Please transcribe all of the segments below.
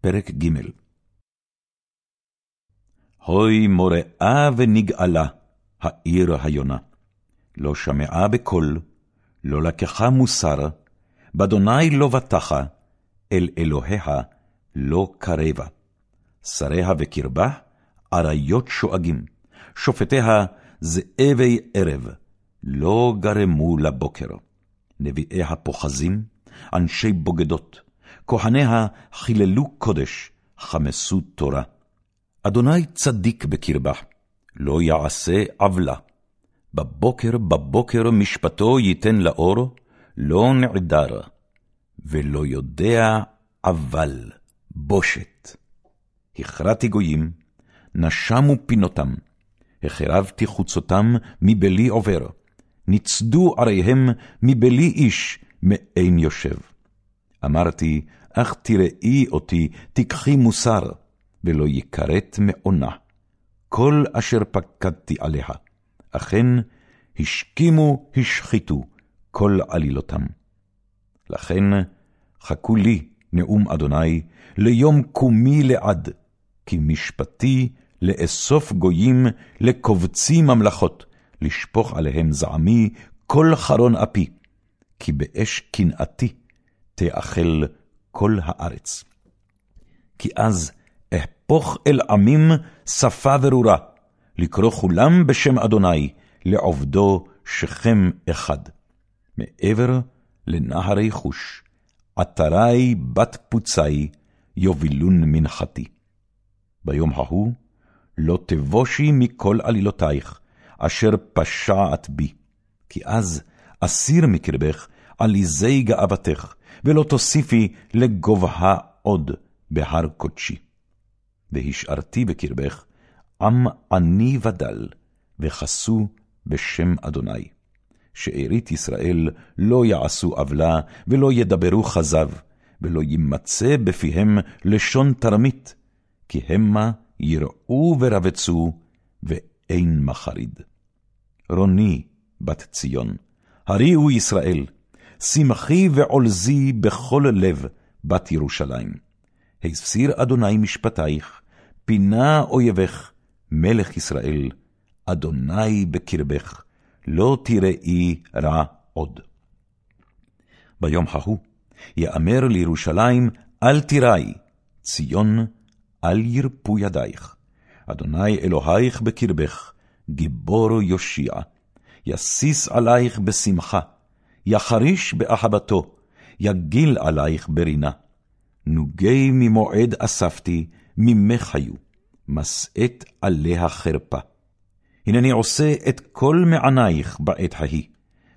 פרק ג' הוי מוראה ונגאלה, העיר היונה. לא שמעה בקול, לא לקחה מוסר, באדוני לא בטחה, אל אלוהיה לא קרבה. שריה וקרבה, אריות שואגים, שופטיה זאבי ערב, לא גרמו לבוקר. נביאיה פוחזים, אנשי בוגדות, כהניה חיללו קודש, חמסו תורה. אדוני צדיק בקרבה, לא יעשה עוולה. בבוקר בבוקר משפטו ייתן לאור, לא נעדר, ולא יודע אבל, בושת. הכרעתי גויים, נשמו פינותם, החרבתי חוצותם מבלי עובר, ניצדו עריהם מבלי איש מאין יושב. אמרתי, אך תראי אותי, תיקחי מוסר, ולא יכרת מעונה. כל אשר פקדתי עליה, אכן השכימו, השחיתו, כל עלילותם. לכן חכו לי, נאום אדוני, ליום קומי לעד, כי משפטי לאסוף גויים, לקובצי ממלכות, לשפוך עליהם זעמי, כל חרון אפי, כי באש קנאתי תאכל כל הארץ. כי אז אהפוך אל עמים שפה ברורה, לקרוא כולם בשם אדוני, לעובדו שכם אחד. מעבר לנהרי חוש, עטרי בת פוצי, יובילון מנחתי. ביום ההוא, לא תבושי מכל עלילותייך, אשר פשעת בי, כי אז אסיר מקרבך עליזי גאוותך, ולא תוסיפי לגובהה עוד בהר קודשי. והשארתי בקרבך עם עני ודל, וחסו בשם אדוני. שארית ישראל לא יעשו עוולה, ולא ידברו כזב, ולא יימצא בפיהם לשון תרמית, כי המה יראו ורבצו, ואין מחריד. רוני, בת ציון, הריעו ישראל, שמחי ועולזי בכל לב, בת ירושלים. הסיר אדוני משפטייך, פינה אויבך, מלך ישראל, אדוני בקרבך, לא תראי רע עוד. ביום ההוא, יאמר לירושלים, אל תיראי, ציון, אל ירפו ידייך. אדוני אלוהיך בקרבך, גיבור יושיע, יסיס עלייך בשמחה, יחריש באחבתו, יגיל עלייך ברינה. נוגי ממועד אספתי, ממך היו, משאת עליה חרפה. הנני עושה את כל מענייך בעת ההיא,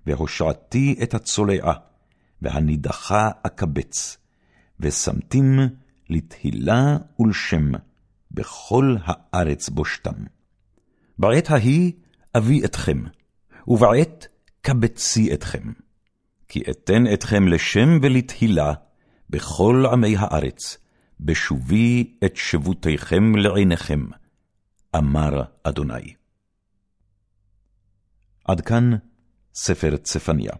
והושעתי את הצולעה, והנידחה אקבץ, ושמתים לתהילה ולשם, בכל הארץ בושתם. בעת ההיא אביא אתכם, ובעת קבצי אתכם. כי אתן אתכם לשם ולתהילה בכל עמי הארץ, בשובי את שבותיכם לעיניכם, אמר אדוני. עד כאן ספר צפניה.